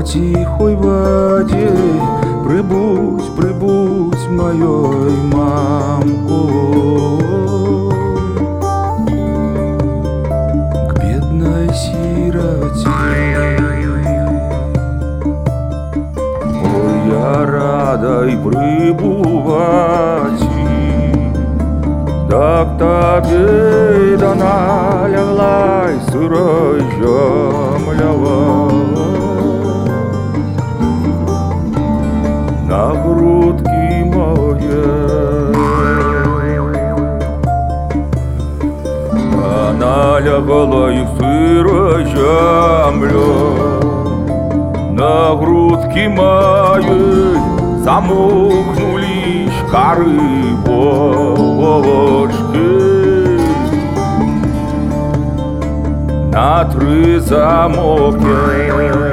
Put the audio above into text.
по тихой воде Прибудь, прибудь моей мамку. К бедной сироте. Ой, я рада и прибывать Да к тебе да налягла сырой земля на грудки моей. Она лягала и сырой землю на грудки моей замокнулись коры бочки. На три замоки.